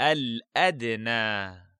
الأدنى.